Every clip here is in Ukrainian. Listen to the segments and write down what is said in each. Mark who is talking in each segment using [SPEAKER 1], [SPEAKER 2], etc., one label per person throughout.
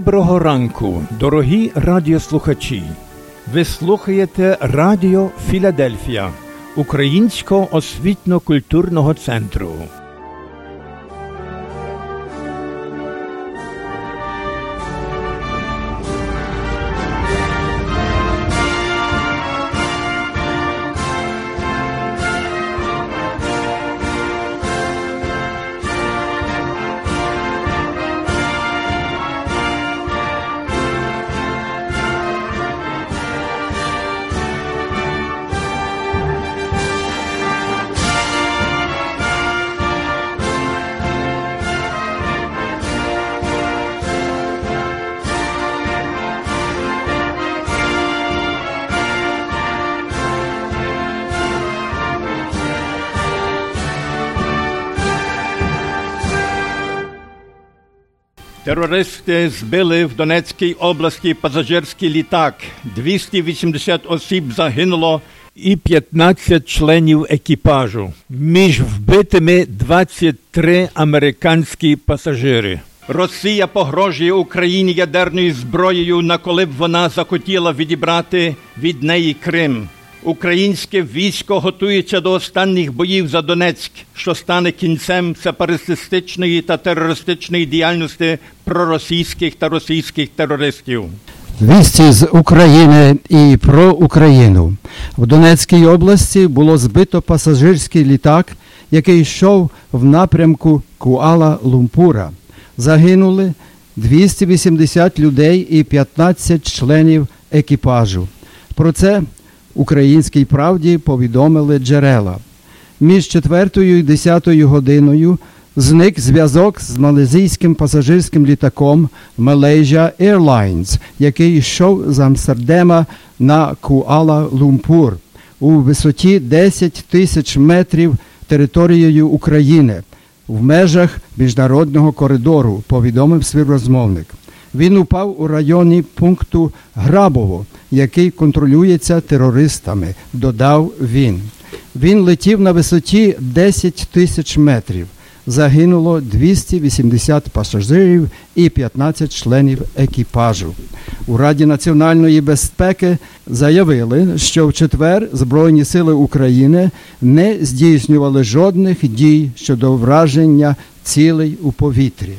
[SPEAKER 1] Доброго ранку, дорогі радіослухачі. Ви слухаєте Радіо Філадельфія Українського освітньо-культурного центру. Терористи збили в Донецькій області пасажирський літак. 280 осіб загинуло і 15 членів екіпажу. Між вбитими 23 американські пасажири. Росія погрожує Україні ядерною зброєю, на коли б вона захотіла відібрати від неї Крим. Українське військо готується до останніх боїв за Донецьк, що стане кінцем сепаратистичної та терористичної діяльності проросійських та російських терористів.
[SPEAKER 2] Вісті з України і про Україну в Донецькій області було збито пасажирський літак, який йшов в напрямку Куала Лумпура. Загинули 280 людей і 15 членів екіпажу. Про це Українській правді повідомили джерела. Між 4 і 10 годиною зник зв'язок з малазійським пасажирським літаком Malaysia Airlines, який йшов з Амстердема на Куала Лумпур у висоті 10 тисяч метрів територією України в межах міжнародного коридору, повідомив співрозмовник. Він упав у районі пункту Грабово, який контролюється терористами, додав він. Він летів на висоті 10 тисяч метрів. Загинуло 280 пасажирів і 15 членів екіпажу. У Раді національної безпеки заявили, що в четвер Збройні сили України не здійснювали жодних дій щодо враження цілей у повітрі.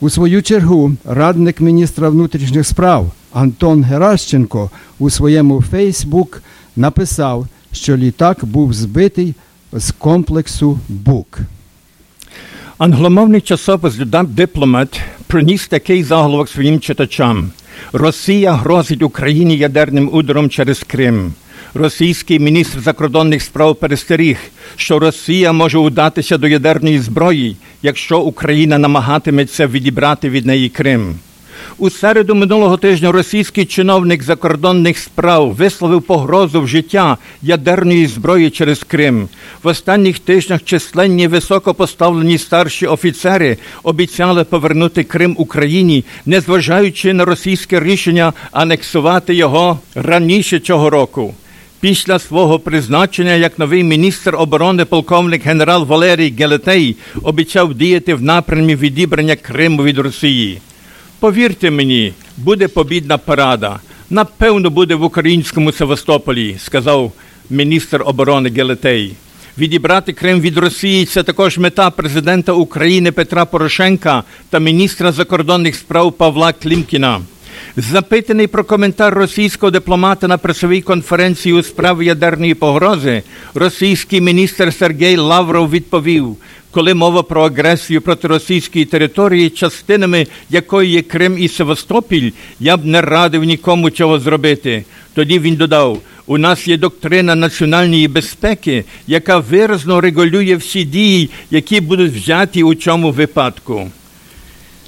[SPEAKER 2] У свою чергу радник міністра внутрішніх справ Антон Геращенко у своєму Фейсбук написав, що літак був збитий з комплексу БУК.
[SPEAKER 1] Англомовний часопис Дипломат приніс такий заголовок своїм читачам: Росія грозить Україні ядерним ударом через Крим. Російський міністр закордонних справ перестеріг, що Росія може удатися до ядерної зброї, якщо Україна намагатиметься відібрати від неї Крим. У середу минулого тижня російський чиновник закордонних справ висловив погрозу в життя ядерної зброї через Крим. В останніх тижнях численні високопоставлені старші офіцери обіцяли повернути Крим Україні, незважаючи на російське рішення анексувати його раніше цього року. Після свого призначення як новий міністр оборони полковник генерал Валерій Гелетей обіцяв діяти в напрямі відібрання Криму від Росії. Повірте мені, буде побідна парада. Напевно, буде в українському Севастополі, сказав міністр оборони Гелетей. Відібрати Крим від Росії це також мета президента України Петра Порошенка та міністра закордонних справ Павла Клімкіна. Запитаний про коментар російського дипломата на пресовій конференції у справі ядерної погрози, російський міністр Сергій Лавров відповів, коли мова про агресію проти російської території, частинами якої є Крим і Севастопіль, я б не радив нікому цього зробити. Тоді він додав: у нас є доктрина національної безпеки, яка виразно регулює всі дії, які будуть взяті у цьому випадку.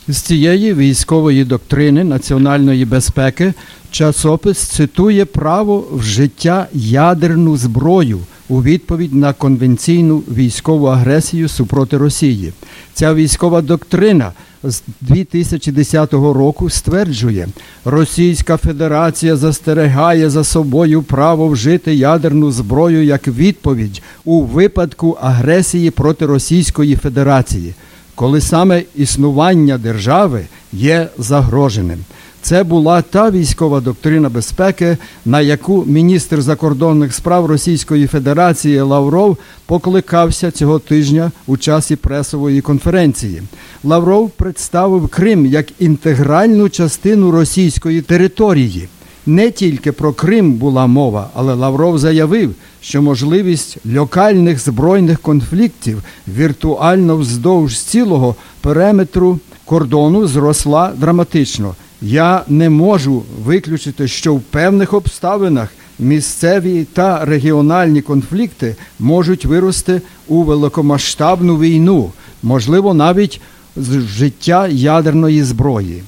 [SPEAKER 2] З цієї військової доктрини національної безпеки часопис цитує право вжиття ядерну зброю у відповідь на конвенційну військову агресію супроти Росії. Ця військова доктрина з 2010 року стверджує, Російська Федерація застерегає за собою право вжити ядерну зброю як відповідь у випадку агресії проти Російської Федерації. Коли саме існування держави є загроженим. Це була та військова доктрина безпеки, на яку міністр закордонних справ Російської Федерації Лавров покликався цього тижня у часі пресової конференції. Лавров представив Крим як інтегральну частину російської території. Не тільки про Крим була мова, але Лавров заявив, що можливість локальних збройних конфліктів віртуально вздовж цілого периметру кордону зросла драматично. Я не можу виключити, що в певних обставинах місцеві та регіональні конфлікти можуть вирости у великомасштабну війну, можливо, навіть з життя ядерної зброї.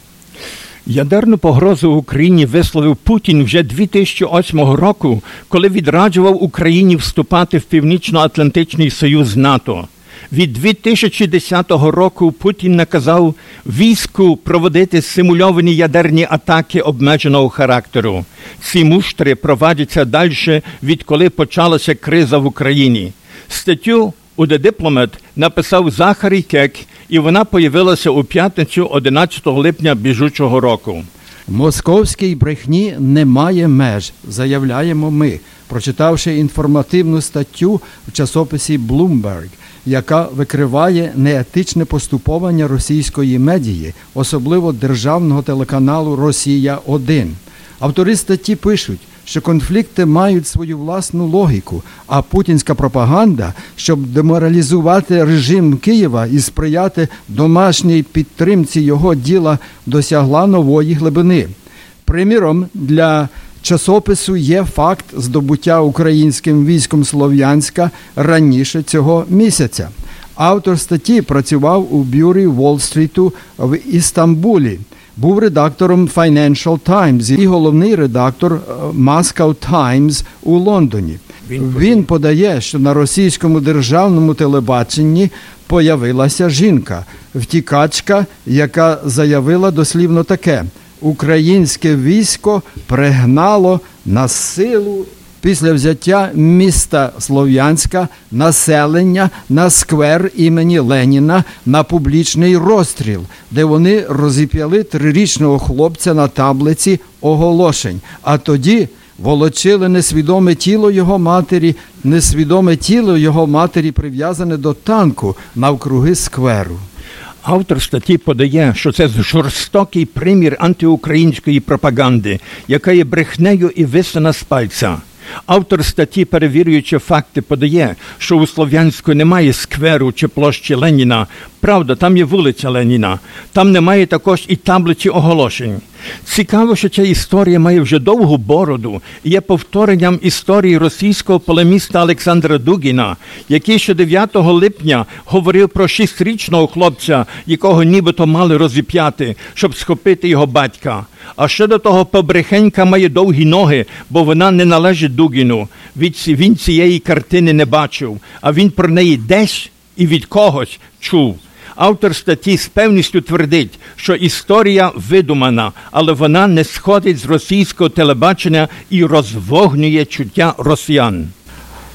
[SPEAKER 1] Ядерну погрозу Україні висловив Путін вже 2008 року, коли відраджував Україні вступати в Північно-Атлантичний Союз НАТО. Від 2010 року Путін наказав війську проводити симульовані ядерні атаки обмеженого характеру. Ці муштри проводяться далі, відколи почалася криза в Україні. Статтю у The Diplomat написав Захарій Кек, і вона появилася у п'ятницю 11 липня біжучого року.
[SPEAKER 2] Московській брехні немає меж, заявляємо ми, прочитавши інформативну статтю в часописі Bloomberg, яка викриває неетичне поступовання російської медії, особливо державного телеканалу Росія 1 Автори статті пишуть, що конфлікти мають свою власну логіку, а путінська пропаганда, щоб деморалізувати режим Києва і сприяти домашній підтримці його діла, досягла нової глибини. Приміром, для часопису є факт здобуття українським військом Слов'янська раніше цього місяця. Автор статті працював у бюрі Уолл-стріту в Істамбулі. Був редактором Financial Times і головний редактор е, Moscow Times у Лондоні.
[SPEAKER 1] Він
[SPEAKER 2] Він подає, що на російському державному телебаченні появилася жінка, втікачка, яка заявила дослівно таке: Українське військо пригнало на силу після взяття міста Слов'янська населення на сквер імені Леніна на публічний розстріл, де вони розіп'яли трирічного хлопця на таблиці оголошень. А тоді волочили несвідоме тіло його матері, несвідоме тіло його матері прив'язане до танку навкруги скверу.
[SPEAKER 1] Автор статті подає, що це жорстокий примір антиукраїнської пропаганди, яка є брехнею і висана з пальця. Автор статті, перевірюючи факти, подає, що у Слов'янську немає скверу чи площі Леніна. Правда, там є вулиця Леніна. Там немає також і таблиці оголошень. Цікаво, що ця історія має вже довгу бороду і є повторенням історії російського полеміста Олександра Дугіна, який ще 9 липня говорив про шістрічного хлопця, якого нібито мали розіп'яти, щоб схопити його батька. А ще до того побрехенька має довгі ноги, бо вона не належить Дугіну. Він цієї картини не бачив, а він про неї десь і від когось чув. Автор статті з певністю твердить, що історія видумана, але вона не сходить з російського телебачення і розвогнює чуття росіян.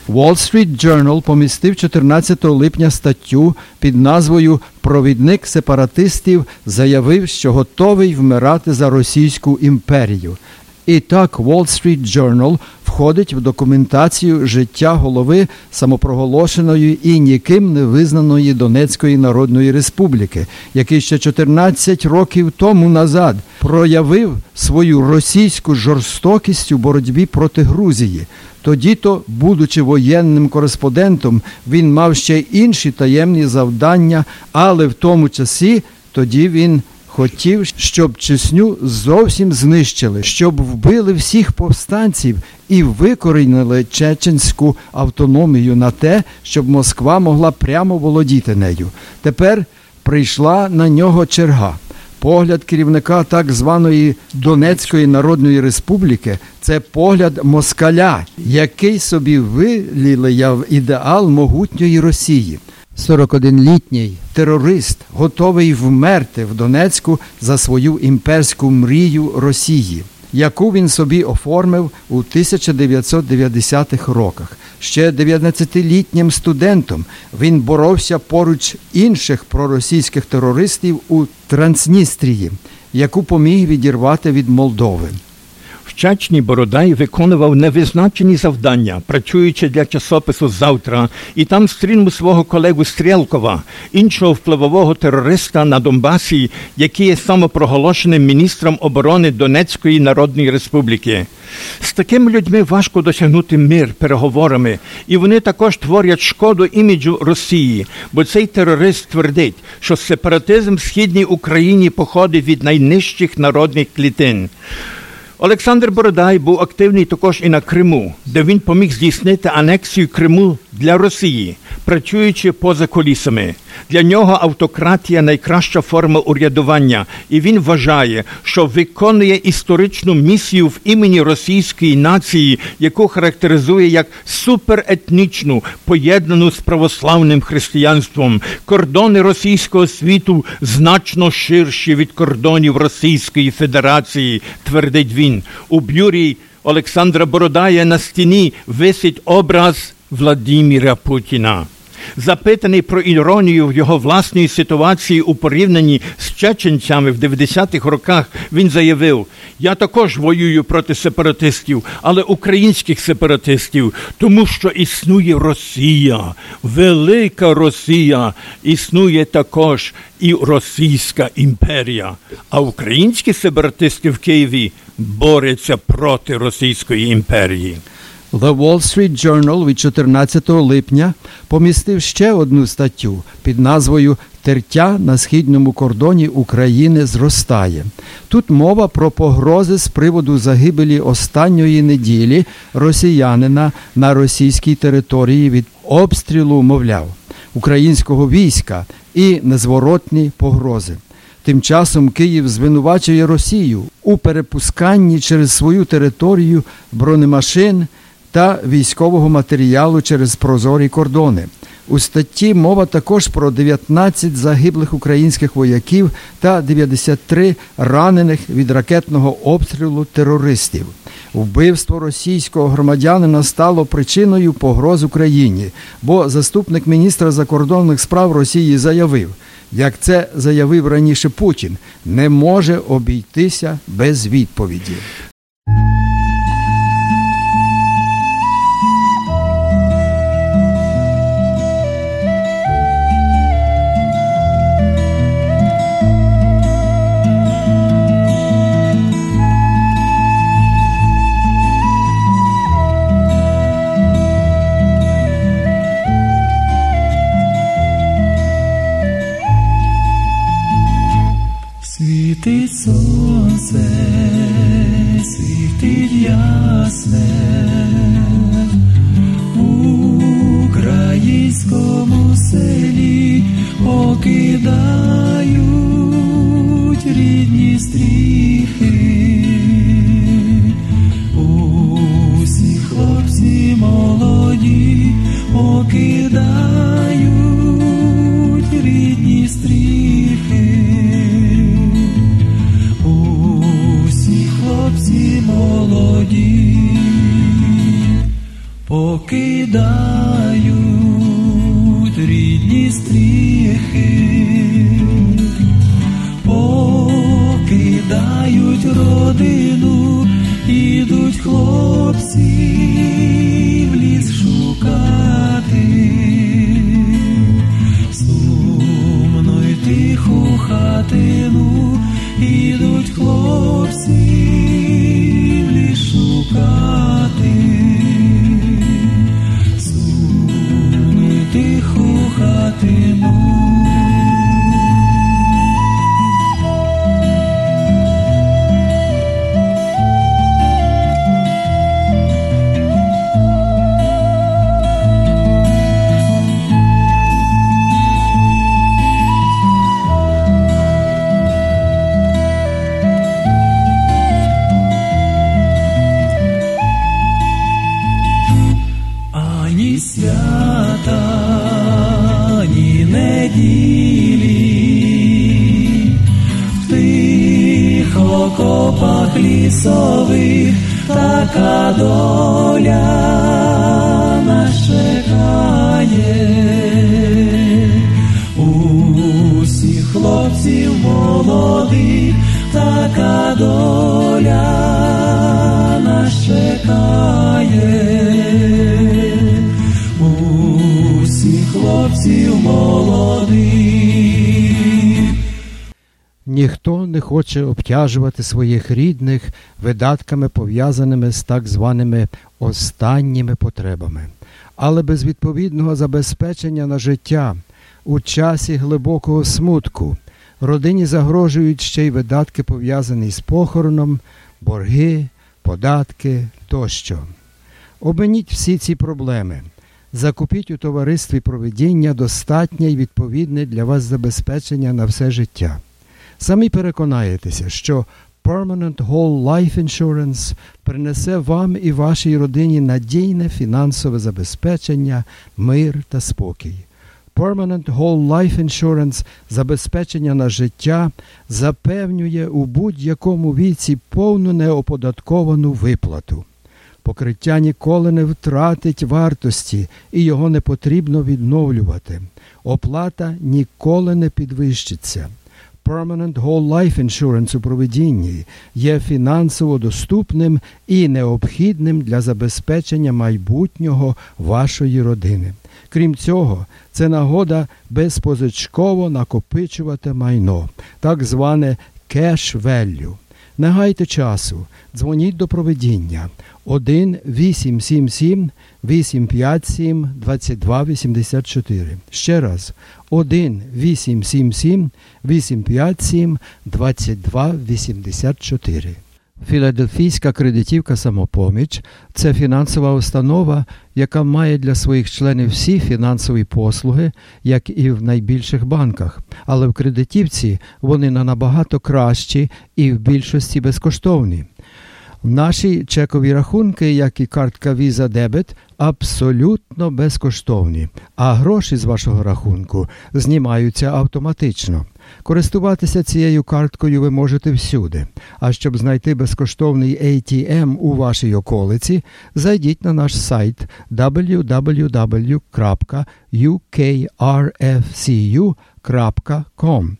[SPEAKER 2] Wall Street Journal помістив 14 липня статтю під назвою Провідник сепаратистів заявив, що готовий вмирати за Російську імперію. І так Wall Street Journal входить в документацію життя голови самопроголошеної і ніким не визнаної Донецької Народної Республіки, який ще 14 років тому назад проявив свою російську жорстокість у боротьбі проти Грузії. Тоді то, будучи воєнним кореспондентом, він мав ще інші таємні завдання, але в тому часі тоді він хотів, щоб Чесню зовсім знищили, щоб вбили всіх повстанців і викорінили чеченську автономію на те, щоб Москва могла прямо володіти нею. Тепер прийшла на нього черга. Погляд керівника так званої Донецької Народної Республіки це погляд москаля, який собі вилілияв ідеал могутньої Росії. 41-літній терорист готовий вмерти в Донецьку за свою імперську мрію Росії, яку він собі оформив у 1990-х роках. Ще 19-літнім студентом він боровся поруч інших проросійських терористів у Трансністрії, яку поміг відірвати від Молдови.
[SPEAKER 1] В Бородай виконував невизначені завдання, працюючи для часопису завтра, і там стрінув свого колегу Стрєлкова, іншого впливового терориста на Донбасі, який є самопроголошеним міністром оборони Донецької Народної Республіки. З такими людьми важко досягнути мир переговорами, і вони також творять шкоду іміджу Росії, бо цей терорист твердить, що сепаратизм в східній Україні походить від найнижчих народних клітин. Олександр Бородай був активний також і на Криму, де він поміг здійснити анексію Криму для Росії, працюючи поза колісами. Для нього автократія найкраща форма урядування, і він вважає, що виконує історичну місію в імені російської нації, яку характеризує як суперетнічну, поєднану з православним християнством. Кордони російського світу значно ширші від кордонів Російської Федерації, твердить він. У бюрі Олександра Бородая на стіні висить образ Владимира Путіна. Запитаний про іронію його власної ситуації у порівнянні з чеченцями в 90-х роках, він заявив: Я також воюю проти сепаратистів, але українських сепаратистів, тому що існує Росія, велика Росія, існує також і Російська імперія. А українські сепаратисти в Києві борються проти Російської імперії.
[SPEAKER 2] The Wall Street Journal від 14 липня помістив ще одну статтю під назвою Тертя на східному кордоні України зростає. Тут мова про погрози з приводу загибелі останньої неділі росіянина на російській території від обстрілу, мовляв, українського війська і незворотні погрози. Тим часом Київ звинувачує Росію у перепусканні через свою територію бронемашин та військового матеріалу через прозорі кордони. У статті мова також про 19 загиблих українських вояків та 93 ранених від ракетного обстрілу терористів. Вбивство російського громадянина стало причиною погроз Україні, бо заступник міністра закордонних справ Росії заявив, як це заявив раніше Путін, не може обійтися без відповіді.
[SPEAKER 3] Світить сонце, світить ясне у українському селі покидають покидають рідні стріхи, покидають родину, ідуть хлопці в ліс шукати. Сумно й тиху хатину 谁路。
[SPEAKER 2] Ніхто обтяжувати своїх рідних видатками, пов'язаними з так званими останніми потребами, але без відповідного забезпечення на життя у часі глибокого смутку родині загрожують ще й видатки, пов'язані з похороном, борги, податки тощо. Обминіть всі ці проблеми. Закупіть у товаристві проведіння достатнє і відповідне для вас забезпечення на все життя. Самі переконаєтеся, що Permanent Whole Life Insurance принесе вам і вашій родині надійне фінансове забезпечення, мир та спокій. Permanent Whole Life Insurance забезпечення на життя запевнює у будь-якому віці повну неоподатковану виплату. Покриття ніколи не втратить вартості і його не потрібно відновлювати. Оплата ніколи не підвищиться. Permanent Whole Life Insurance у проведінні є фінансово доступним і необхідним для забезпечення майбутнього вашої родини. Крім цього, це нагода безпозичково накопичувати майно, так зване value. Не гайте часу, дзвоніть до проведіння 1 877 857 2284. Ще раз 1 877 857 2284. Філадельфійська кредитівка самопоміч це фінансова установа, яка має для своїх членів всі фінансові послуги, як і в найбільших банках. Але в кредитівці вони на набагато кращі і в більшості безкоштовні. Наші чекові рахунки, як і картка Visa Debit, абсолютно безкоштовні, а гроші з вашого рахунку знімаються автоматично. Користуватися цією карткою ви можете всюди. А щоб знайти безкоштовний ATM у вашій околиці, зайдіть на наш сайт www.ukrfcu.com.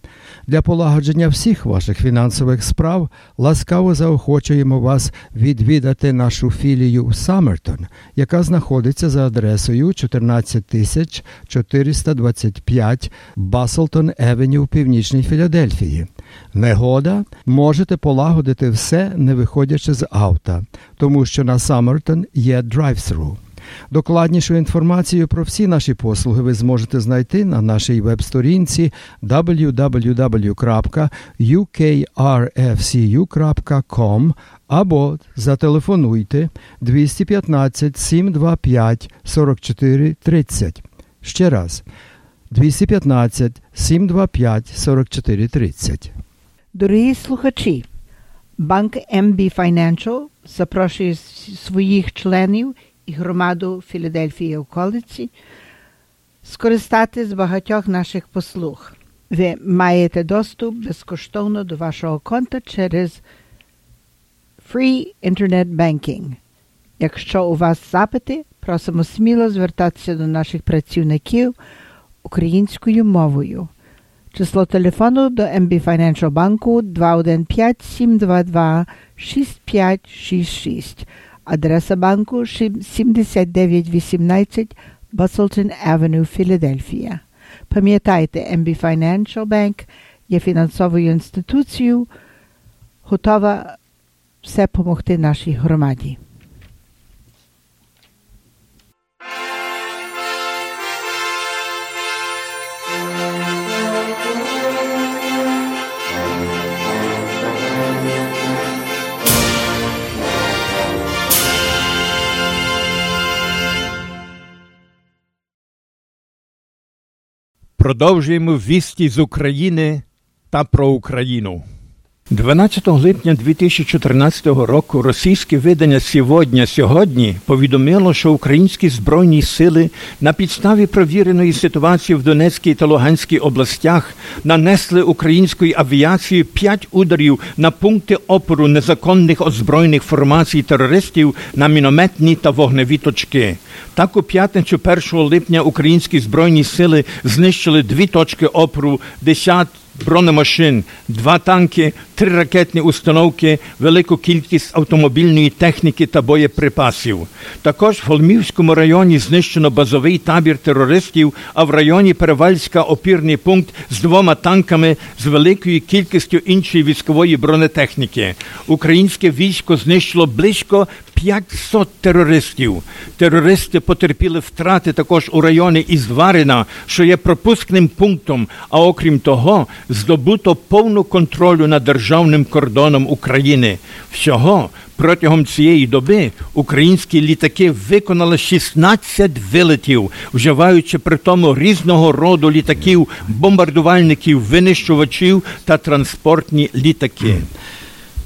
[SPEAKER 2] Для полагодження всіх ваших фінансових справ ласкаво заохочуємо вас відвідати нашу філію Саммертон, яка знаходиться за адресою 14425 Баслтон Евеню в Північній Філадельфії. Негода можете полагодити все, не виходячи з авто, тому що на Саммертон є драйв-тру. Докладнішу інформацію про всі наші послуги ви зможете знайти на нашій веб-сторінці www.ukrfcu.com або зателефонуйте 215 725 44 30. Ще раз 215 725 44 30.
[SPEAKER 4] Дорогі слухачі, банк MB Financial запрошує своїх членів і громаду Філадельфії околиці скористати з багатьох наших послуг. Ви маєте доступ безкоштовно до вашого конта через Free Internet Banking. Якщо у вас запити, просимо сміло звертатися до наших працівників українською мовою. Число телефону до MB Financial банку 215 722 6566. Адреса банку 7918 Busselton Авеню, Філадельфія. Пам'ятайте, MB Financial Bank є фінансовою інституцією, готова все допомогти нашій громаді.
[SPEAKER 1] Продовжуємо вісті з України та про Україну. 12 липня 2014 року російське видання «Сьогодні» сьогодні повідомило, що українські збройні сили на підставі провіреної ситуації в Донецькій та Луганській областях нанесли української авіації п'ять ударів на пункти опору незаконних озброєних формацій терористів на мінометні та вогневі точки. Так у п'ятницю 1 липня українські збройні сили знищили дві точки опору 10 бронемашин, два танки, три ракетні установки, велику кількість автомобільної техніки та боєприпасів. Також в Холмівському районі знищено базовий табір терористів, а в районі Перевальська опірний пункт з двома танками з великою кількістю іншої військової бронетехніки. Українське військо знищило близько 500 терористів. Терористи потерпіли втрати також у районі Ізварина, що є пропускним пунктом. А окрім того, здобуто повну контролю над державним кордоном України. Всього протягом цієї доби українські літаки виконали 16 вилетів, вживаючи при тому різного роду літаків, бомбардувальників, винищувачів та транспортні літаки.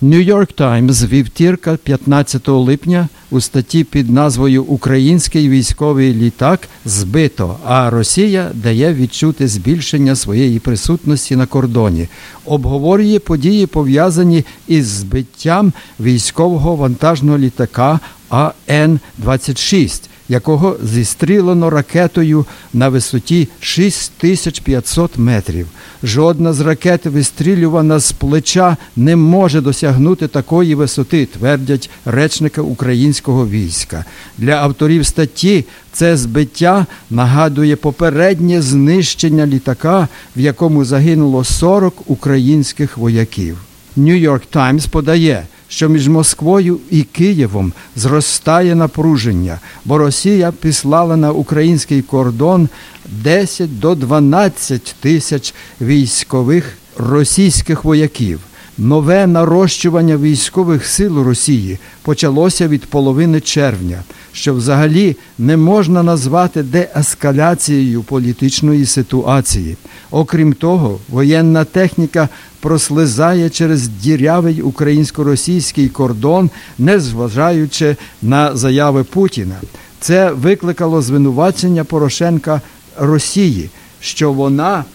[SPEAKER 2] Нью-Йорк Таймс вівтірка 15 липня у статті під назвою Український військовий літак збито, а Росія дає відчути збільшення своєї присутності на кордоні. Обговорює події, пов'язані із збиттям військового вантажного літака АН-26, якого зістрілено ракетою на висоті 6500 метрів. Жодна з ракет, вистрілювана з плеча, не може досягнути такої висоти, твердять речника українського війська. Для авторів статті це збиття нагадує попереднє знищення літака, в якому загинуло 40 українських вояків. Нью-Йорк Таймс подає, що між Москвою і Києвом зростає напруження, бо Росія післала на український кордон 10 до 12 тисяч військових російських вояків. Нове нарощування військових сил Росії почалося від половини червня, що взагалі не можна назвати деескаляцією політичної ситуації. Окрім того, воєнна техніка прослизає через дірявий українсько-російський кордон, незважаючи на заяви Путіна. Це викликало звинувачення Порошенка Росії, що вона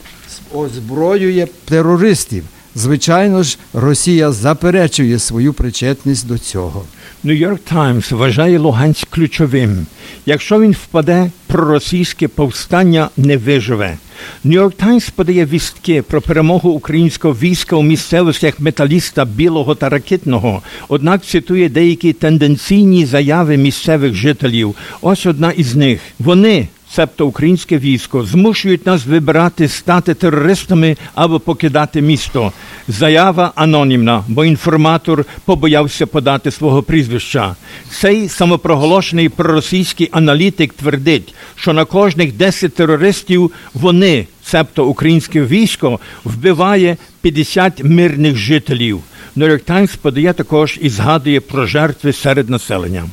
[SPEAKER 2] озброює терористів. Звичайно ж, Росія заперечує свою причетність до цього.
[SPEAKER 1] Нью-Йорк Таймс вважає Луганськ ключовим. Якщо він впаде, проросійське повстання не виживе. Нью-Йорк Таймс подає вістки про перемогу українського війська у місцевостях металіста білого та ракетного, однак цитує деякі тенденційні заяви місцевих жителів. Ось одна із них. Вони цебто українське військо, змушують нас вибирати стати терористами або покидати місто. Заява анонімна, бо інформатор побоявся подати свого прізвища. Цей самопроголошений проросійський аналітик твердить, що на кожних 10 терористів вони, цебто українське військо, вбиває 50 мирних жителів. Нью-Йорк Таймс подає також і згадує про жертви серед населення.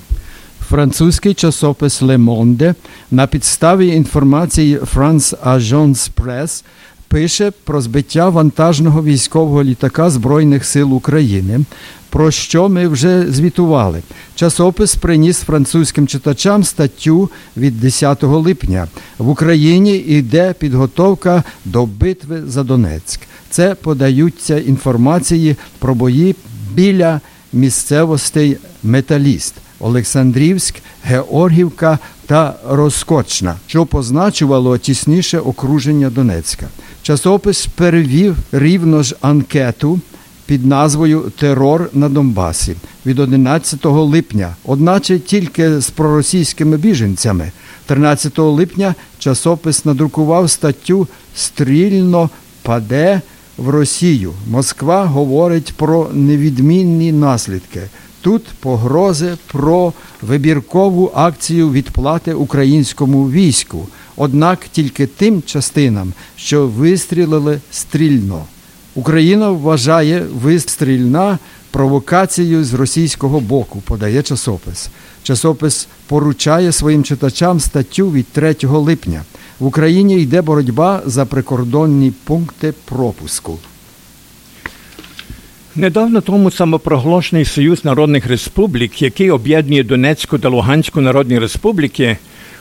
[SPEAKER 2] Французький часопис Le Monde на підставі інформації France Agence Press пише про збиття вантажного військового літака Збройних сил України, про що ми вже звітували. Часопис приніс французьким читачам статтю від 10 липня. В Україні йде підготовка до битви за Донецьк. Це подаються інформації про бої біля місцевостей Металіст. Олександрівськ, Георгівка та Роскочна, що позначувало тісніше окруження Донецька. Часопис перевів рівно ж анкету під назвою Терор на Донбасі від 11 липня, одначе тільки з проросійськими біженцями. 13 липня часопис надрукував статтю Стрільно паде в Росію. Москва говорить про невідмінні наслідки. Тут погрози про вибіркову акцію відплати українському війську, однак тільки тим частинам, що вистрілили стрільно. Україна вважає вистрільна провокацією з російського боку, подає часопис. Часопис поручає своїм читачам статтю від 3 липня. В Україні йде боротьба за прикордонні пункти пропуску.
[SPEAKER 1] Недавно тому самопроголошений Союз Народних Республік, який об'єднує Донецьку та Луганську Народні Республіки,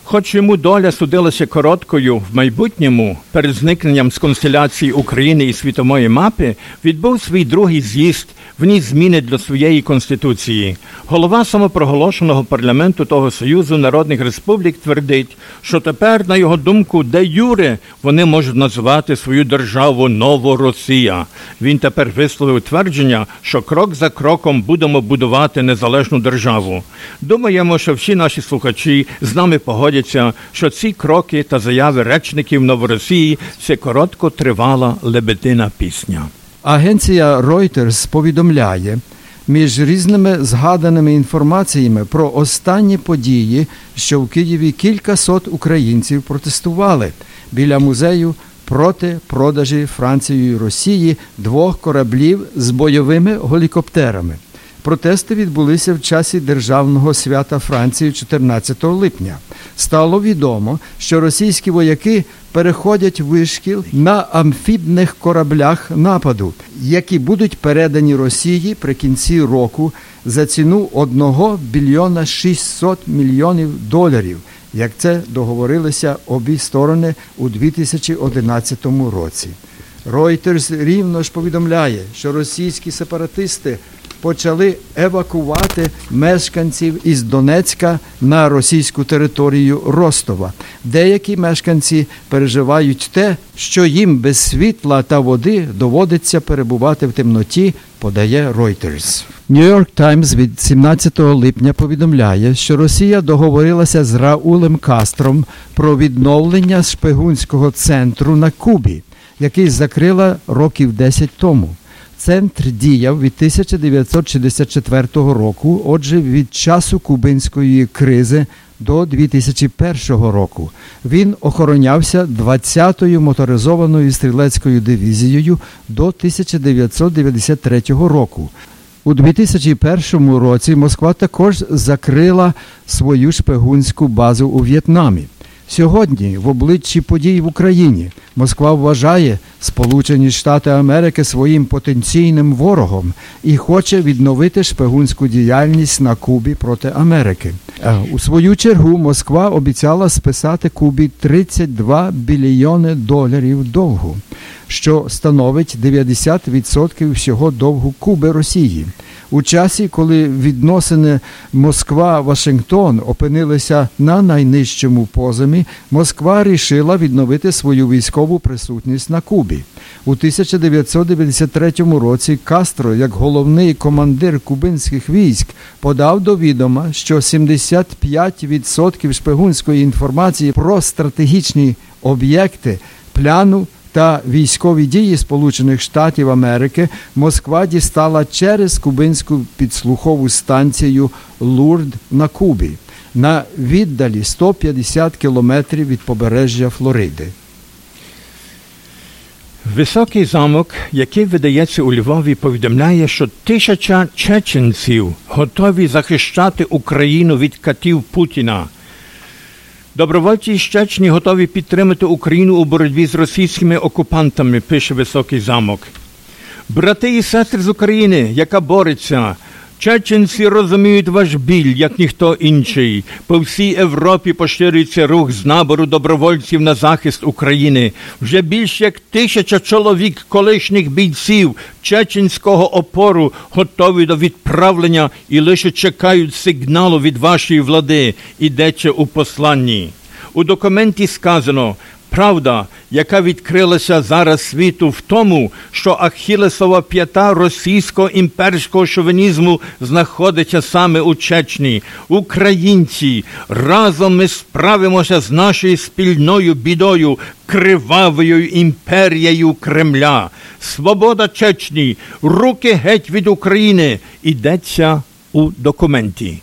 [SPEAKER 1] Хоч йому доля судилася короткою в майбутньому, перед зникненням з констеляції України і світової мапи відбув свій другий з'їзд, вніс зміни для своєї конституції. Голова самопроголошеного парламенту того Союзу Народних Республік твердить, що тепер, на його думку, де юре вони можуть називати свою державу Новоросія. Він тепер висловив твердження, що крок за кроком будемо будувати незалежну державу. Думаємо, що всі наші слухачі з нами погодяться, що ці кроки та заяви речників Новоросії це коротко тривала лебедина пісня.
[SPEAKER 2] Агенція Reuters повідомляє, між різними згаданими інформаціями про останні події, що в Києві кілька сот українців протестували біля музею проти продажі Францією і Росії двох кораблів з бойовими гелікоптерами. Протести відбулися в часі державного свята Франції 14 липня. Стало відомо, що російські вояки переходять вишкіл на амфібних кораблях нападу, які будуть передані Росії при кінці року за ціну 1 більйона 600 мільйонів доларів, як це договорилися обі сторони у 2011 році. Reuters рівно ж повідомляє, що російські сепаратисти почали евакувати мешканців із Донецька на російську територію Ростова. Деякі мешканці переживають те, що їм без світла та води доводиться перебувати в темноті, подає Reuters. New York Times від 17 липня повідомляє, що Росія договорилася з Раулем Кастром про відновлення шпигунського центру на Кубі, який закрила років 10 тому. Центр діяв від 1964 року, отже, від часу кубинської кризи до 2001 року. Він охоронявся 20-ю моторизованою стрілецькою дивізією до 1993 року. У 2001 році Москва також закрила свою шпигунську базу у В'єтнамі. Сьогодні, в обличчі подій в Україні, Москва вважає Сполучені Штати Америки своїм потенційним ворогом і хоче відновити шпигунську діяльність на Кубі проти Америки. Е, У свою чергу Москва обіцяла списати Кубі 32 мільйони доларів довгу, що становить 90% всього довгу Куби Росії. У часі, коли відносини Москва-Вашингтон опинилися на найнижчому поземі, Москва рішила відновити свою військову присутність на Кубі. У 1993 році Кастро, як головний командир кубинських військ, подав до відома, що 75% шпигунської інформації про стратегічні об'єкти пляну та військові дії Сполучених Штатів Америки Москва дістала через кубинську підслухову станцію Лурд на Кубі на віддалі 150 кілометрів від побережжя Флориди.
[SPEAKER 1] Високий замок, який видається у Львові, повідомляє, що тисяча чеченців готові захищати Україну від катів Путіна. Добровольці з Чечні готові підтримати Україну у боротьбі з російськими окупантами, пише Високий замок. Брати і сестри з України, яка бореться, чеченці розуміють ваш біль, як ніхто інший. По всій Європі поширюється рух з набору добровольців на захист України. Вже більш як тисяча чоловік колишніх бійців чеченського опору готові до відправлення і лише чекають сигналу від вашої влади. Ідеться у посланні. У документі сказано. Правда, яка відкрилася зараз світу в тому, що Ахілесова п'ята російського імперського шовінізму знаходиться саме у Чечні. Українці, разом ми справимося з нашою спільною бідою, кривавою імперією Кремля. Свобода Чечні, руки геть від України. Йдеться у документі.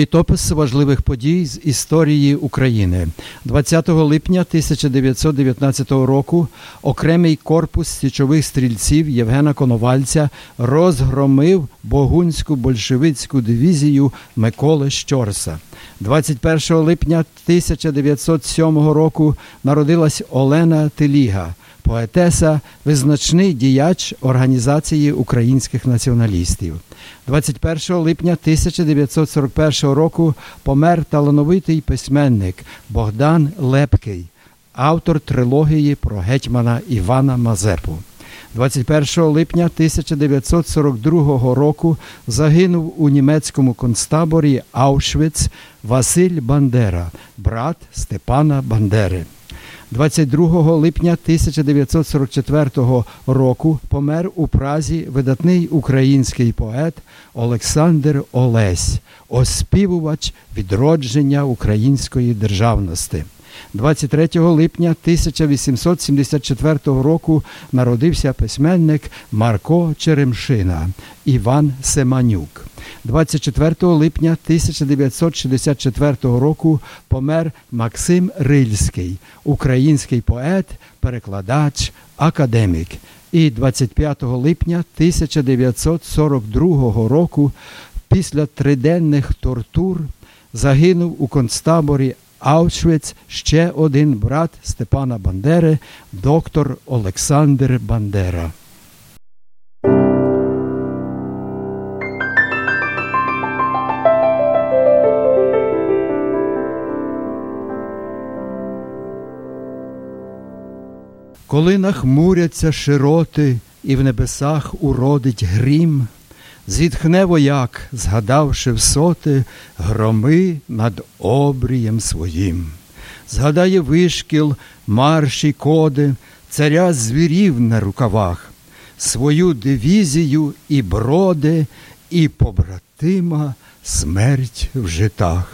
[SPEAKER 2] Літопис важливих подій з історії України 20 липня 1919 року окремий корпус січових стрільців Євгена Коновальця розгромив Богунську большевицьку дивізію Миколи Щорса. 21 липня 1907 року народилась Олена Теліга, поетеса, визначний діяч Організації українських націоналістів. 21 липня 1941 року помер талановитий письменник Богдан Лепкий, автор трилогії про гетьмана Івана Мазепу. 21 липня 1942 року загинув у німецькому концтаборі Аушвіц Василь Бандера, брат Степана Бандери. 22 липня 1944 року помер у Празі видатний український поет Олександр Олесь, оспівувач відродження української державності. 23 липня 1874 року народився письменник Марко Черемшина Іван Семанюк. 24 липня 1964 року помер Максим Рильський, український поет, перекладач, академік. І 25 липня 1942 року після триденних тортур загинув у концтаборі Аушвіц ще один брат Степана Бандери, доктор Олександр Бандера. Коли нахмуряться широти і в небесах уродить грім, зітхне вояк, згадавши всоти громи над обрієм своїм, згадає вишкіл, марші коди, царя звірів на рукавах, свою дивізію і броди, і побратима смерть в житах.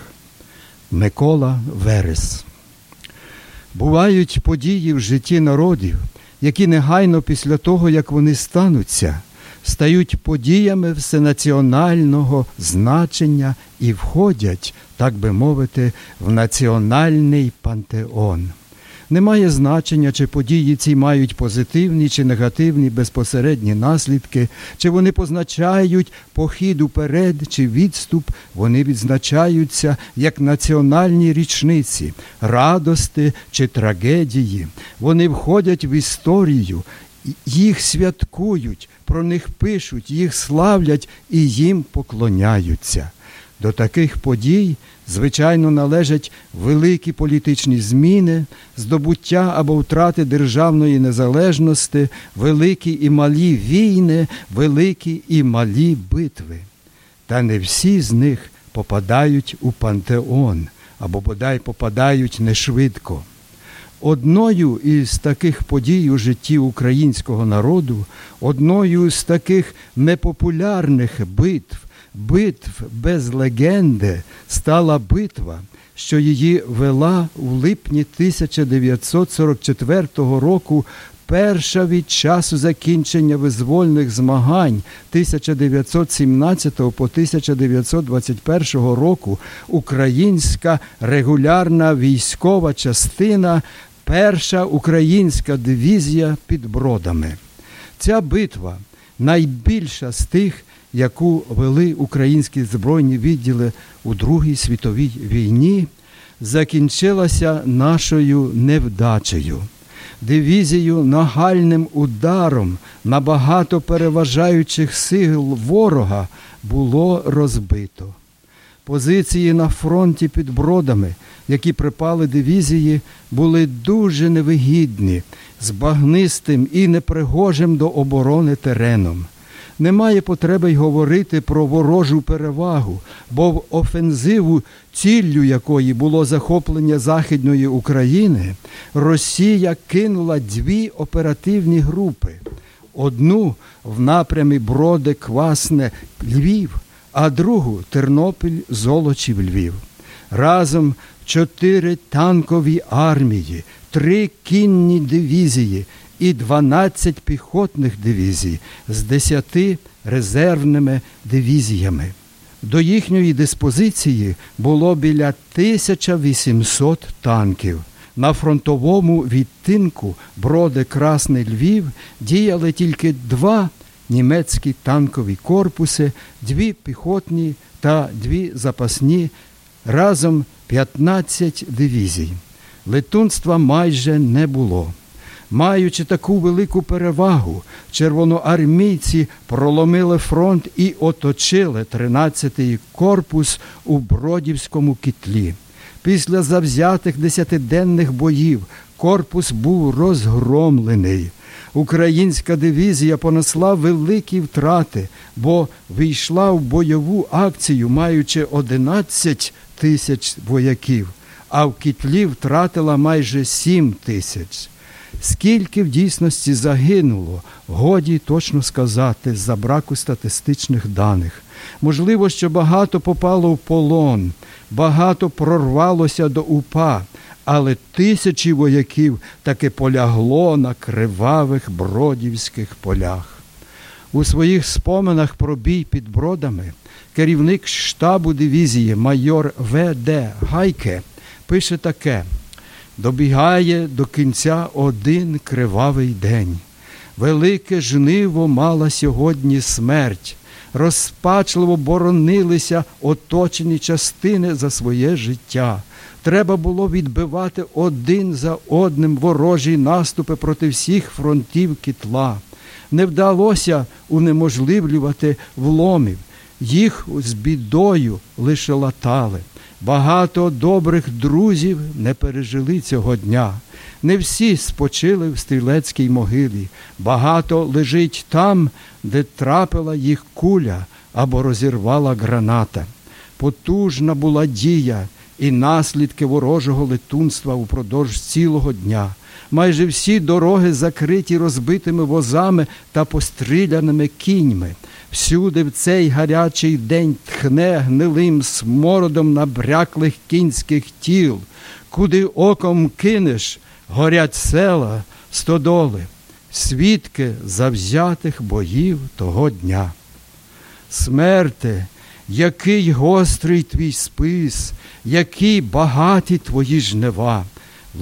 [SPEAKER 2] Микола Верес Бувають події в житті народів, які негайно після того, як вони стануться, стають подіями всенаціонального значення і входять, так би мовити, в національний пантеон. Немає значення, чи події ці мають позитивні чи негативні безпосередні наслідки, чи вони позначають похід уперед чи відступ, вони відзначаються як національні річниці, радости чи трагедії. Вони входять в історію, їх святкують, про них пишуть, їх славлять і їм поклоняються. До таких подій, звичайно, належать великі політичні зміни, здобуття або втрати державної незалежності, великі і малі війни, великі і малі битви. Та не всі з них попадають у пантеон або бодай попадають нешвидко. Одною із таких подій у житті українського народу, одною з таких непопулярних битв, битв без легенди, стала битва, що її вела у липні 1944 року перша від часу закінчення визвольних змагань 1917 по 1921 року українська регулярна військова частина, перша українська дивізія під Бродами. Ця битва найбільша з тих, яку вели українські збройні відділи у Другій світовій війні, закінчилася нашою невдачею. Дивізію нагальним ударом набагато переважаючих сил ворога було розбито. Позиції на фронті під бродами, які припали дивізії, були дуже невигідні, з багнистим і непригожим до оборони тереном. Немає потреби й говорити про ворожу перевагу, бо в офензиву, ціллю якої було захоплення Західної України, Росія кинула дві оперативні групи: одну в напрямі Броди, Квасне, Львів, а другу Тернопіль, Золочів, Львів. Разом чотири танкові армії, три кінні дивізії і 12 піхотних дивізій з 10 резервними дивізіями. До їхньої диспозиції було біля 1800 танків. На фронтовому відтинку броди Красний Львів діяли тільки два німецькі танкові корпуси, дві піхотні та дві запасні, разом 15 дивізій. Летунства майже не було. Маючи таку велику перевагу, червоноармійці проломили фронт і оточили 13-й корпус у Бродівському кітлі. Після завзятих десятиденних боїв корпус був розгромлений. Українська дивізія понесла великі втрати, бо вийшла в бойову акцію, маючи 11 тисяч вояків, а в кітлі втратила майже 7 тисяч. Скільки в дійсності загинуло, годі точно сказати за браку статистичних даних. Можливо, що багато попало в полон, багато прорвалося до УПА, але тисячі вояків таки полягло на кривавих бродівських полях. У своїх споминах про бій під бродами керівник штабу дивізії майор В.Д. Гайке пише таке. Добігає до кінця один кривавий день. Велике жниво мала сьогодні смерть. Розпачливо боронилися оточені частини за своє життя. Треба було відбивати один за одним ворожі наступи проти всіх фронтів кітла. Не вдалося унеможливлювати вломів. Їх з бідою лише латали. Багато добрих друзів не пережили цього дня. Не всі спочили в стрілецькій могилі. Багато лежить там, де трапила їх куля або розірвала граната. Потужна була дія і наслідки ворожого летунства упродовж цілого дня. Майже всі дороги закриті розбитими возами та постріляними кіньми. Всюди в цей гарячий день тхне гнилим смородом набряклих кінських тіл, куди оком кинеш, горять села, стодоли, свідки завзятих боїв того дня. Смерте, який гострий твій спис, які багаті твої жнива.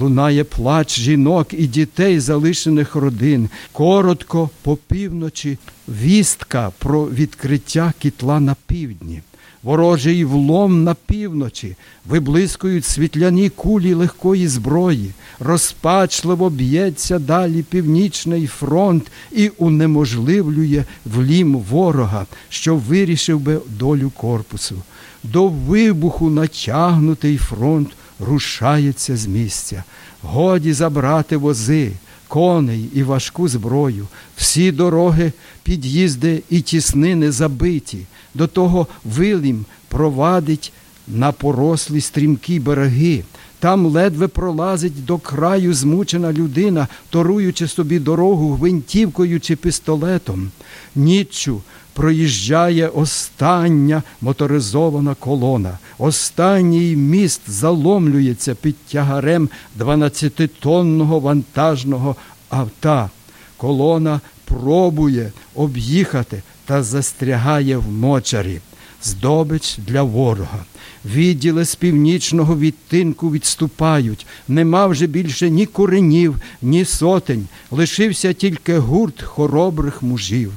[SPEAKER 2] Лунає плач жінок і дітей, залишених родин. Коротко по півночі вістка про відкриття кітла на півдні. Ворожий влом на півночі, виблискують світляні кулі легкої зброї, розпачливо б'ється далі північний фронт і унеможливлює влім ворога, що вирішив би долю корпусу. до вибуху натягнутий фронт рушається з місця. Годі забрати вози, коней і важку зброю. Всі дороги, під'їзди і тіснини забиті. До того вилім провадить на порослі стрімкі береги. Там ледве пролазить до краю змучена людина, торуючи собі дорогу гвинтівкою чи пістолетом. Ніччю проїжджає остання моторизована колона. Останній міст заломлюється під тягарем 12-тонного вантажного авто. Колона пробує об'їхати та застрягає в мочарі. Здобич для ворога. Відділи з північного відтинку відступають. Нема вже більше ні куренів, ні сотень. Лишився тільки гурт хоробрих мужів.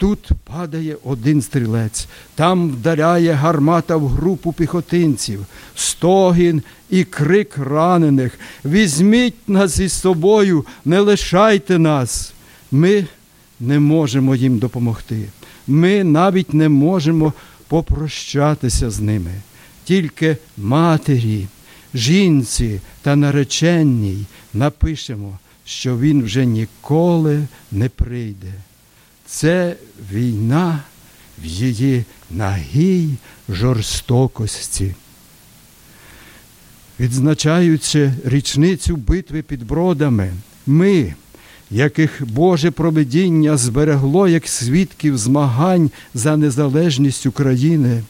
[SPEAKER 2] Тут падає один стрілець, там вдаряє гармата в групу піхотинців, стогін і крик ранених. Візьміть нас із собою, не лишайте нас. Ми не можемо їм допомогти. Ми навіть не можемо попрощатися з ними. Тільки матері, жінці та нареченній напишемо, що він вже ніколи не прийде. Це війна в її нагій жорстокості. Відзначаючи річницю битви під бродами, ми, яких Боже провидіння зберегло як свідків змагань за незалежність України,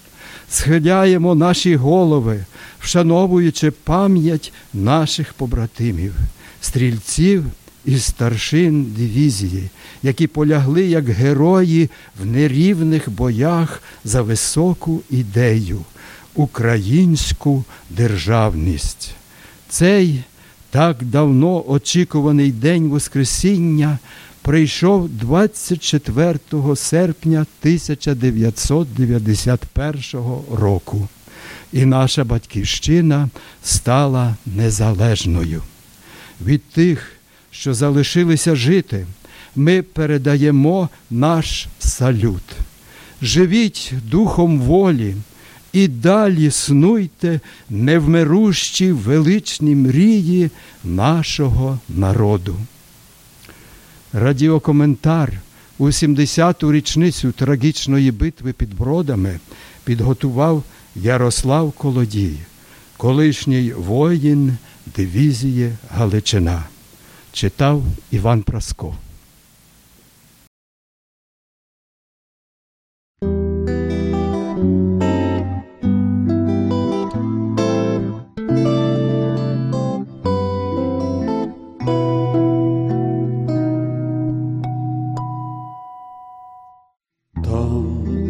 [SPEAKER 2] схиляємо наші голови, вшановуючи пам'ять наших побратимів, стрільців і старшин дивізії, які полягли як герої в нерівних боях за високу ідею, українську державність. Цей так давно очікуваний день Воскресіння прийшов 24 серпня 1991 року, і наша батьківщина стала незалежною. Від тих, що залишилися жити, ми передаємо наш салют. Живіть духом волі і далі снуйте невмирущі величні мрії нашого народу. Радіокоментар у 70-ту річницю трагічної битви під бродами підготував Ярослав Колодій, колишній воїн дивізії Галичина. Читав Іван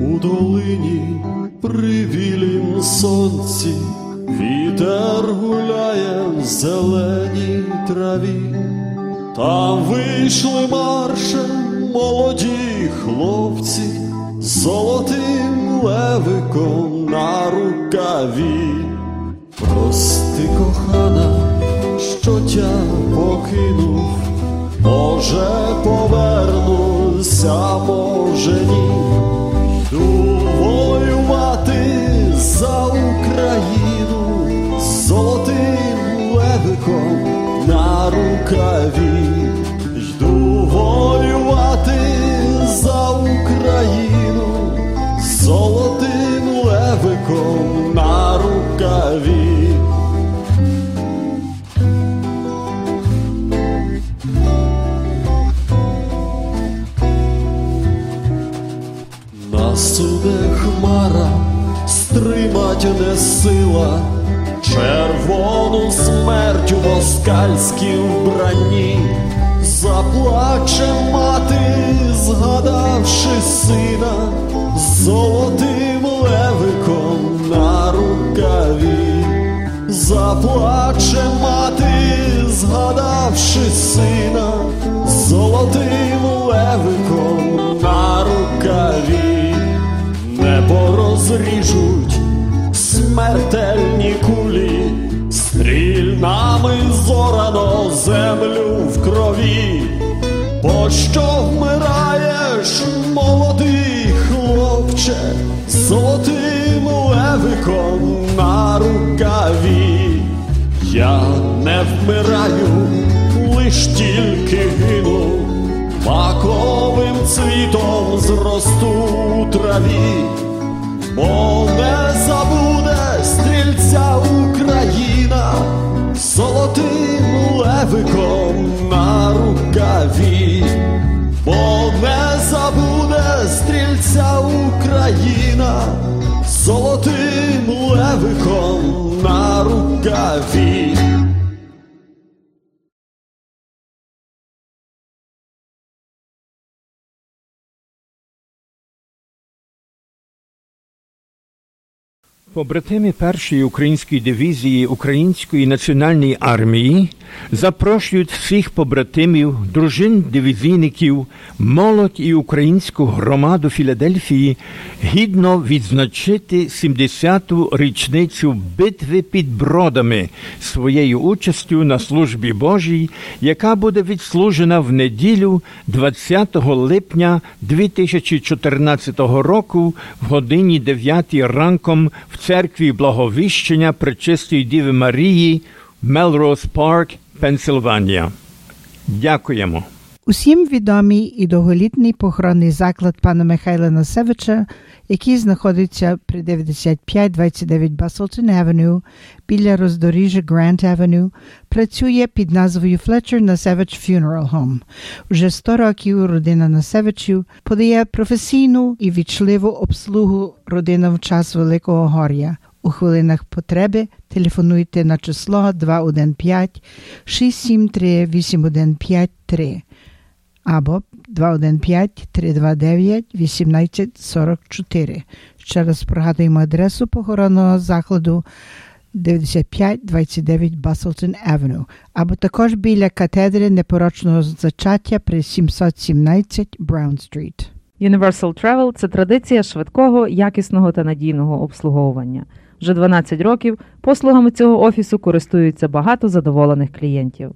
[SPEAKER 5] у долині при вілім сонці вітер гуляє в зеленій траві, там вийшли маршем молоді хлопці, з золотим левиком на рукаві. Прости, кохана, що тя покинув, може повернуся, може ні. Йду воювати за Україну з золотим левиком на рукаві. Левиком на рукаві. Насуде хмара, стримать не сила, червону смерть у москальській вбранні, заплаче мати, згадавши сина, з левиком на рукаві, заплаче мати, згадавши сина, золотим левиком на рукаві, небо розріжуть смертельні кулі, стрільнами зорано землю в крові. Пощо вмираєш, молодий хлопче, золотим левиком на рукаві. Я не вмираю, лиш тільки гину, маковим цвітом зросту у траві, бо не забуде стрільця Україна золотим левиком на рукаві, бо не забуде стрільця Україна золотим левиком на рукаві.
[SPEAKER 1] Побратими першої української дивізії Української національної армії запрошують всіх побратимів, дружин дивізійників, молодь і українську громаду Філадельфії гідно відзначити 70-ту річницю битви під бродами своєю участю на службі Божій, яка буде відслужена в неділю 20 липня 2014 року в годині 9 ранком в церкві Благовіщення Пречистої Діви Марії, Мелроуз Парк, Пенсильванія. Дякуємо.
[SPEAKER 4] Усім відомий і довголітний похоронний заклад пана Михайла Насевича, який знаходиться при 9529 Баслтон Авеню біля роздоріжжя Грант Авеню, працює під назвою Fletcher Насевич Funeral Home. Вже 100 років родина Насевичів подає професійну і вічливу обслугу родинам в час Великого Гор'я. У хвилинах потреби телефонуйте на число 215 673 8153 або 215 329 1844. Ще раз пригадуємо адресу похоронного закладу 9529 Баслтон Авеню, або також біля катедри непорочного зачаття при 717 Браун Стріт.
[SPEAKER 6] Universal Travel – це традиція швидкого, якісного та надійного обслуговування. Вже 12 років послугами цього офісу користуються багато задоволених клієнтів.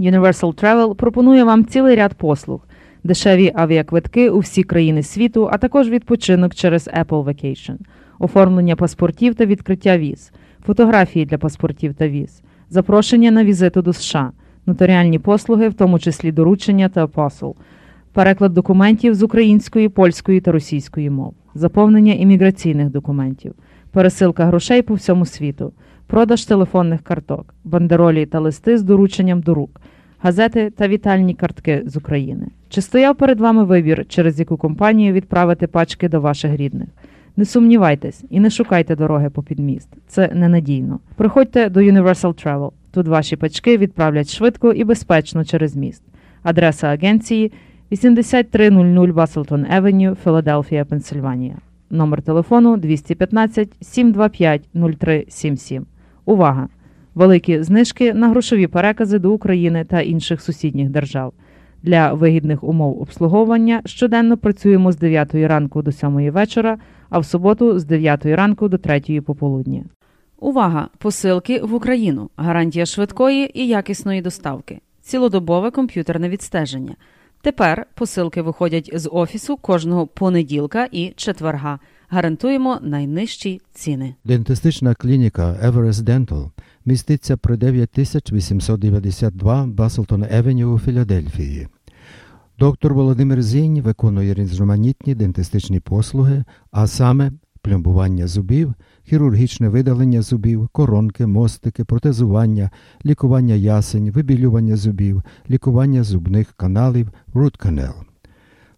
[SPEAKER 6] Universal Travel пропонує вам цілий ряд послуг, дешеві авіаквитки у всі країни світу, а також відпочинок через Apple Vacation, оформлення паспортів та відкриття віз, фотографії для паспортів та віз, запрошення на візиту до США, нотаріальні послуги, в тому числі доручення та апосл, переклад документів з української, польської та російської мов, заповнення імміграційних документів, пересилка грошей по всьому світу, продаж телефонних карток, бандеролі та листи з дорученням до рук, газети та вітальні картки з України. Чи стояв перед вами вибір, через яку компанію відправити пачки до ваших рідних? Не сумнівайтесь і не шукайте дороги по підміст. Це ненадійно. Приходьте до Universal Travel. Тут ваші пачки відправлять швидко і безпечно через міст. Адреса агенції 8300 Баслтон Евеню, Філадельфія, Пенсильванія. Номер телефону 215 725 0377. Увага! Великі знижки на грошові перекази до України та інших сусідніх держав. Для вигідних умов обслуговування щоденно працюємо з 9 ранку до 7 вечора, а в суботу з 9 ранку до 3 пополудні.
[SPEAKER 7] Увага! Посилки в Україну. Гарантія швидкої і якісної доставки. Цілодобове комп'ютерне відстеження. Тепер посилки виходять з офісу кожного понеділка і четверга. Гарантуємо найнижчі ціни.
[SPEAKER 2] Дентистична клініка Everest Dental міститься при 9892 Баслтон Евеню у Філадельфії. Доктор Володимир Зінь виконує різноманітні дентистичні послуги, а саме пломбування зубів, хірургічне видалення зубів, коронки, мостики, протезування, лікування ясень, вибілювання зубів, лікування зубних каналів, root canal.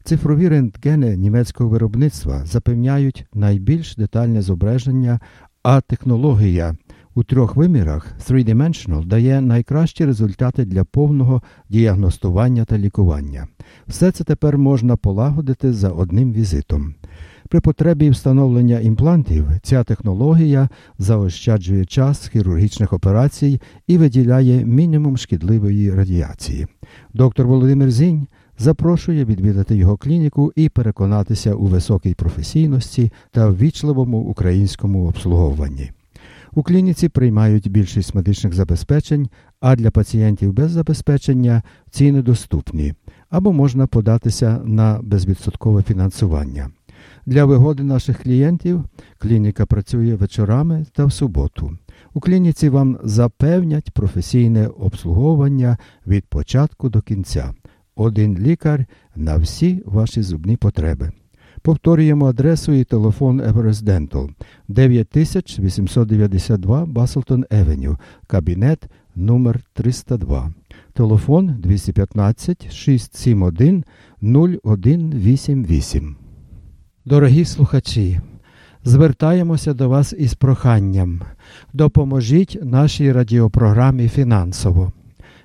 [SPEAKER 2] Цифрові рентгени німецького виробництва запевняють найбільш детальне зображення, а технологія у трьох вимірах 3-dimensional дає найкращі результати для повного діагностування та лікування. Все це тепер можна полагодити за одним візитом. При потребі встановлення імплантів ця технологія заощаджує час хірургічних операцій і виділяє мінімум шкідливої радіації. Доктор Володимир Зінь запрошує відвідати його клініку і переконатися у високій професійності та ввічливому українському обслуговуванні. У клініці приймають більшість медичних забезпечень, а для пацієнтів без забезпечення ціни доступні або можна податися на безвідсоткове фінансування. Для вигоди наших клієнтів клініка працює вечорами та в суботу. У клініці вам запевнять професійне обслуговування від початку до кінця. Один лікар на всі ваші зубні потреби. Повторюємо адресу і телефон Dental 9892 Баслтон Евеню, кабінет номер 302. Телефон 215 671 0188. Дорогі слухачі, звертаємося до вас із проханням. Допоможіть нашій радіопрограмі фінансово.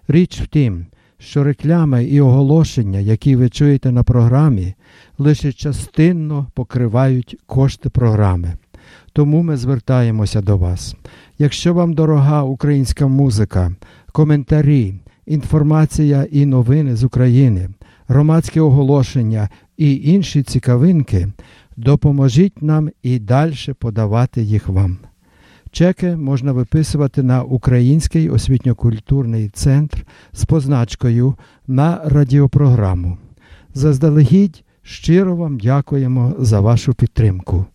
[SPEAKER 2] Річ в тім, що реклами і оголошення, які ви чуєте на програмі, лише частинно покривають кошти програми. Тому ми звертаємося до вас. Якщо вам дорога українська музика, коментарі, інформація і новини з України, громадські оголошення і інші цікавинки, допоможіть нам і далі подавати їх вам. Чеки можна виписувати на Український освітньо-культурний центр з позначкою на радіопрограму. Заздалегідь щиро вам дякуємо за вашу підтримку.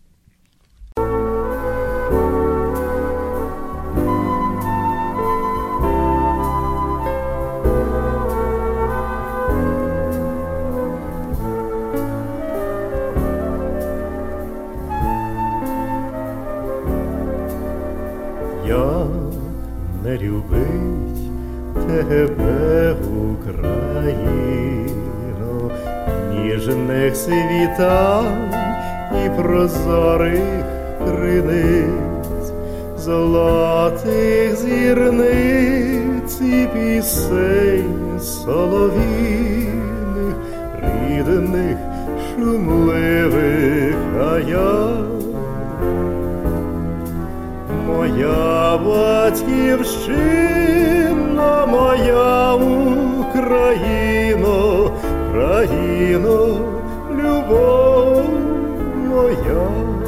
[SPEAKER 8] Як не любить тебе, Україно, ніжних світань і прозорих криниць, золотих зірниць і пісень соловійних, рідних, шумливих, а я Моя батьківщина, моя Україно, країно, любов
[SPEAKER 9] моя.